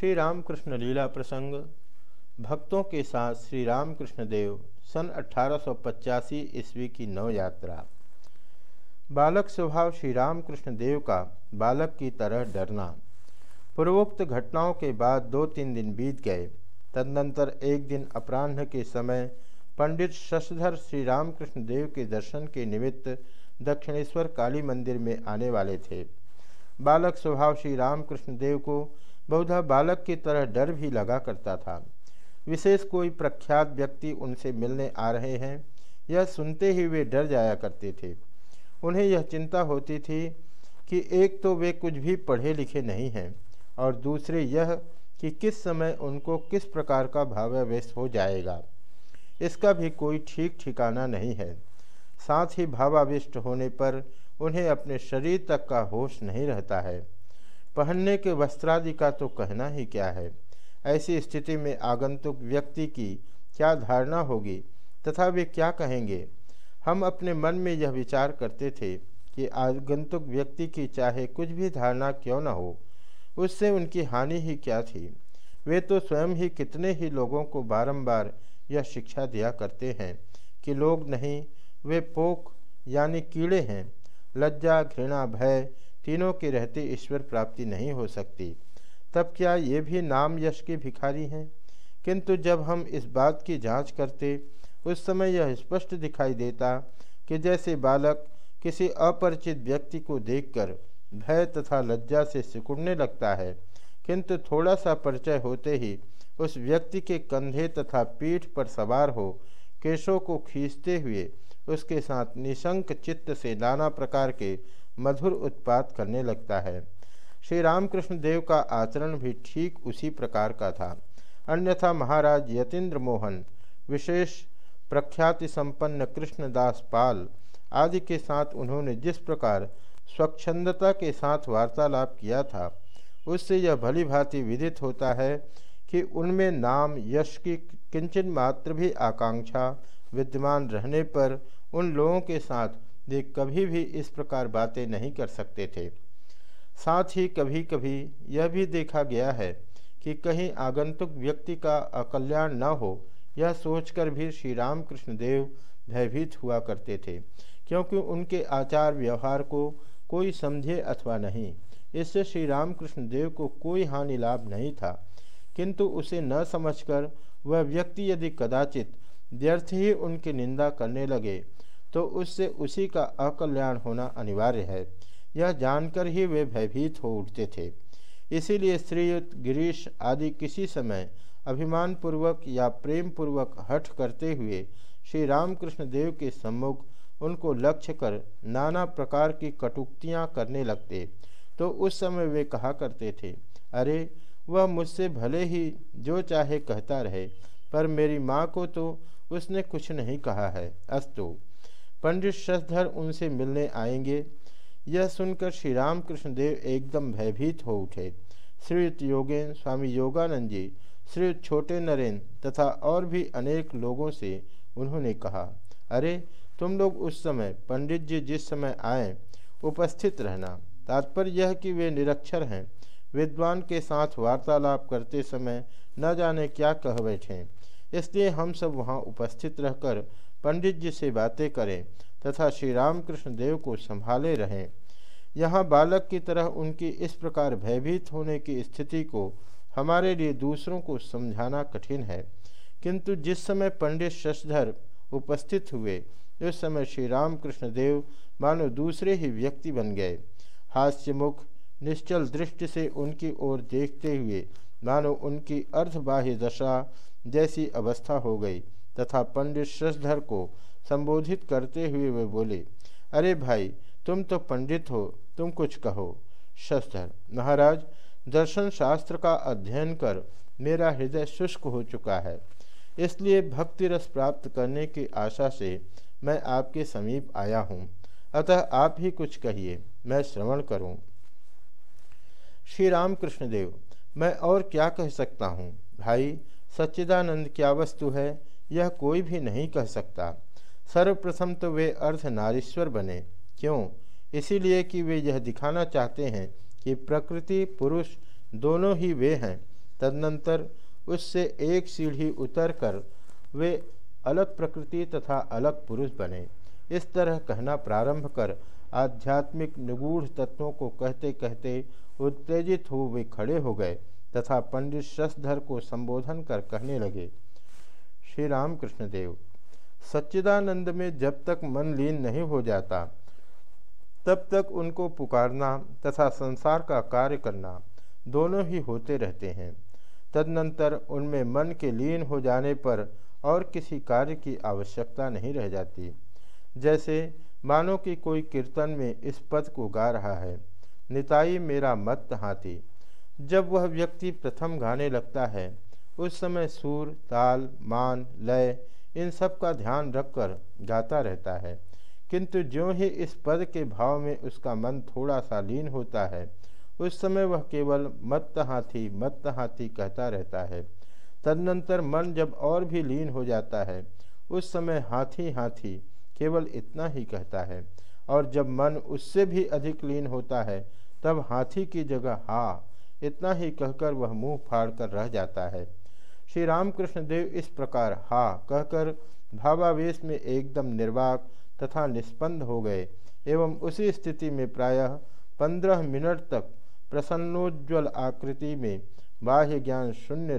श्री रामकृष्ण लीला प्रसंग। भक्तों के साथ श्री रामकृष्ण देव, सन अठारह ईस्वी की नव यात्रा। बालक स्वभाव श्री रामकृष्ण देव का, बालक की तरह डरना। पूर्वोक्त घटनाओं के बाद दो तीन दिन बीत गए। तदनंतर एक दिन अपराह्न के समय पंडित शशधर श्री रामकृष्ण देव के दर्शन के निमित्त दक्षिणेश्वर काली मंदिर में आने वाले थे। बालक स्वभाव श्री रामकृष्ण देव को बहुधा बालक की तरह डर भी लगा करता था। विशेष कोई प्रख्यात व्यक्ति उनसे मिलने आ रहे हैं, यह सुनते ही वे डर जाया करते थे। उन्हें यह चिंता होती थी कि एक तो वे कुछ भी पढ़े लिखे नहीं हैं और दूसरे यह कि किस समय उनको किस प्रकार का भावावेश हो जाएगा। इसका भी कोई ठीक ठिकाना नहीं है। साथ ही भावाविष्ट होने पर उन्हें अपने शरीर तक का होश नहीं रहता है। पहनने के वस्त्रादि का तो कहना ही क्या है? ऐसी स्थिति में आगंतुक व्यक्ति की क्या धारणा होगी? तथा वे क्या कहेंगे? हम अपने मन में यह विचार करते थे कि आगंतुक व्यक्ति की चाहे कुछ भी धारणा क्यों न हो, उससे उनकी हानि ही क्या थी? वे तो स्वयं ही कितने ही लोगों को बारंबार यह शिक्षा दिया करते हैं कि लोग नहीं, वे पोक यानी कीड़े हैं। लज्जा, घृणा, भय तीनों के रहते ईश्वर प्राप्ति नहीं हो सकती। तब क्या ये भी नाम यश के भिखारी हैं? किंतु जब हम इस बात की जाँच करते, उस समय यह स्पष्ट दिखाई देता कि जैसे बालक किसी अपरिचित व्यक्ति को देखकर भय तथा लज्जा से सिकुड़ने लगता है, किंतु थोड़ा सा परिचय होते ही उस व्यक्ति के कंधे तथा पीठ पर सवार हो केशों को खींचते हुए उसके साथ निशंक चित्त से नाना प्रकार के मधुर उत्पात करने लगता है। श्री रामकृष्ण देव का आचरण भी ठीक उसी प्रकार का था। अन्यथा महाराज यतीन्द्र मोहन विशेष प्रख्याति संपन्न कृष्णदास पाल आदि के साथ उन्होंने जिस प्रकार स्वच्छंदता के साथ वार्तालाप किया था, उससे यह भली भांति विदित होता है कि उनमें नाम, यश की किंचन मात्र भी आकांक्षा, विद्यमान रहने पर उन लोगों के साथ वे कभी भी इस प्रकार बातें नहीं कर सकते थे। साथ ही कभी कभी यह भी देखा गया है कि कहीं आगंतुक व्यक्ति का अकल्याण न हो, यह सोचकर भी श्री रामकृष्ण देव भयभीत हुआ करते थे, क्योंकि उनके आचार व्यवहार को कोई समझे अथवा नहीं। इससे श्री रामकृष्ण देव को कोई हानि लाभ नहीं था, किंतु उसे न समझकर वह व्यक्ति यदि कदाचित व्यर्थ ही उनकी निंदा करने लगे तो उससे उसी का अकल्याण होना अनिवार्य है। यह जानकर ही वे भयभीत हो उठते थे। इसीलिए श्रीयुत, गिरीश आदि किसी समय अभिमान पूर्वक या प्रेम पूर्वक हठ करते हुए श्री रामकृष्ण देव के सम्मुख उनको लक्ष्य कर नाना प्रकार की कटुक्तियाँ करने लगते। तो उस समय वे कहा करते थे, अरे, वह मुझसे भले ही जो चाहे कहता रहे, पर मेरी माँ को तो उसने कुछ नहीं कहा है। अस्तु। पंडित शशधर उनसे मिलने आएँगे, यह सुनकर श्री रामकृष्ण देव एकदम भयभीत हो उठे। श्रीयुक्त योगेन, स्वामी योगानंद जी श्रीयुक्त छोटे नरेंद्र तथा और भी अनेक लोगों से उन्होंने कहा, अरे, तुम लोग उस समय पंडित जी जिस समय आए, उपस्थित रहना। तात्पर्य यह कि वे निरक्षर हैं। विद्वान के साथ वार्तालाप करते समय न जाने क्या कह बैठे। इसलिए हम सब वहाँ उपस्थित रहकर पंडित जी से बातें करें तथा श्री रामकृष्ण देव को संभाले रहें। यहाँ बालक की तरह उनकी इस प्रकार भयभीत होने की स्थिति को हमारे लिए दूसरों को समझाना कठिन है। किंतु जिस समय पंडित शशधर उपस्थित हुए, उस समय श्री रामकृष्ण देव मानो दूसरे ही व्यक्ति बन गए। हास्यमुख, निश्चल दृष्टि से उनकी ओर देखते हुए मानो उनकी अर्धबाह्य दशा जैसी अवस्था हो गई। तथा पंडित शशधर को संबोधित करते हुए वे बोले, अरे भाई, तुम तो पंडित हो, तुम कुछ कहो। शशधर महाराज, दर्शन शास्त्र का अध्ययन कर मेरा हृदय शुष्क हो चुका है। इसलिए भक्ति रस प्राप्त करने की आशा से मैं आपके समीप आया हूँ। अतः आप ही कुछ कहिए, मैं श्रवण करूँ। श्री रामकृष्ण देव मैं और क्या कह सकता हूँ? भाई, सच्चिदानंद क्या वस्तु है? यह कोई भी नहीं कह सकता। सर्वप्रथम तो वे अर्थ नारीश्वर बने। क्यों? इसीलिए कि वे यह दिखाना चाहते हैं कि प्रकृति, पुरुष दोनों ही वे हैं। तदनंतर उससे एक सीढ़ी उतरकर वे अलग प्रकृति तथा अलग पुरुष बने। इस तरह कहना प्रारंभ कर आध्यात्मिक निगूढ़ तत्वों को कहते कहते उत्तेजित हो वे खड़े हो गए तथा पंडित शशधर को संबोधन कर कहने लगे। श्री राम कृष्णदेव सच्चिदानंद में जब तक मन लीन नहीं हो जाता, तब तक उनको पुकारना तथा संसार का कार्य करना दोनों ही होते रहते हैं। तदनंतर उनमें मन के लीन हो जाने पर और किसी कार्य की आवश्यकता नहीं रह जाती। जैसे, मानो कि कोई कीर्तन में इस पद को गा रहा है, निताई मेरा मत हाथी। जब वह व्यक्ति प्रथम गाने लगता है उस समय सुर, ताल, मान, लय, इन सब का ध्यान रखकर गाता रहता है। किंतु ज्यों ही इस पद के भाव में उसका मन थोड़ा सा लीन होता है, उस समय वह केवल मत हाथी मत हाथी कहता रहता है। तदनंतर मन जब और भी लीन हो जाता है, उस समय हाथी हाथी, केवल इतना ही कहता है। और जब मन उससे भी अधिक लीन होता है, तब हाथी की जगह हा, इतना ही कहकर वह मुँह फाड़कर रह जाता है। श्री रामकृष्ण देव इस प्रकार, हा, कहकर भावावेश में एकदम निर्वाक तथा निष्पन्द हो गए, एवं उसी स्थिति में प्रायः पंद्रह मिनट तक प्रसन्नोज्वल आकृति में बाह्य ज्ञान शून्य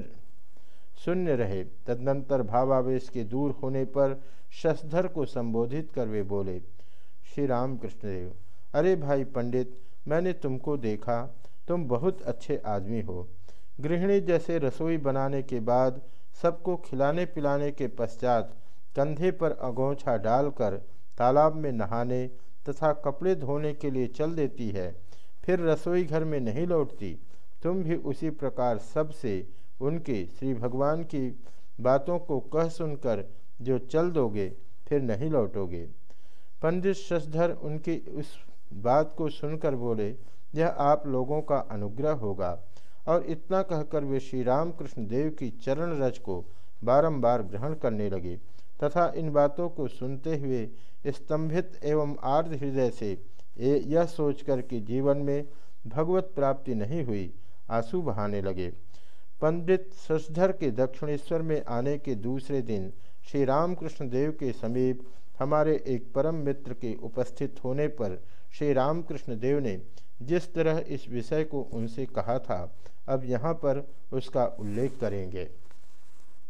शून्य रहे। तदनंतर भावावेश के दूर होने पर शशधर को संबोधित कर वे बोले श्री राम कृष्णदेव अरे भाई पंडित, मैंने तुमको देखा, तुम बहुत अच्छे आदमी हो। गृहिणी जैसे रसोई बनाने के बाद सबको खिलाने पिलाने के पश्चात कंधे पर अगोछा डालकर तालाब में नहाने तथा कपड़े धोने के लिए चल देती है, फिर रसोई घर में नहीं लौटती। तुम भी उसी प्रकार सबसे उनके श्री भगवान की बातों को कह सुनकर जो चल दोगे, फिर नहीं लौटोगे। पंडित शशधर उनकी उस बात को सुनकर बोले, यह आप लोगों का अनुग्रह होगा। और इतना कहकर वे श्री रामकृष्ण देव की चरण रज को बारंबार ग्रहण करने लगे तथा इन बातों को सुनते हुए स्तंभित एवं आर्ध हृदय से यह सोचकर कि जीवन में भगवत प्राप्ति नहीं हुई, आँसू बहाने लगे। पंडित शशधर के दक्षिणेश्वर में आने के दूसरे दिन श्री रामकृष्ण देव के समीप हमारे एक परम मित्र के उपस्थित होने पर श्री रामकृष्ण देव ने जिस तरह इस विषय को उनसे कहा था अब यहाँ पर उसका उल्लेख करेंगे।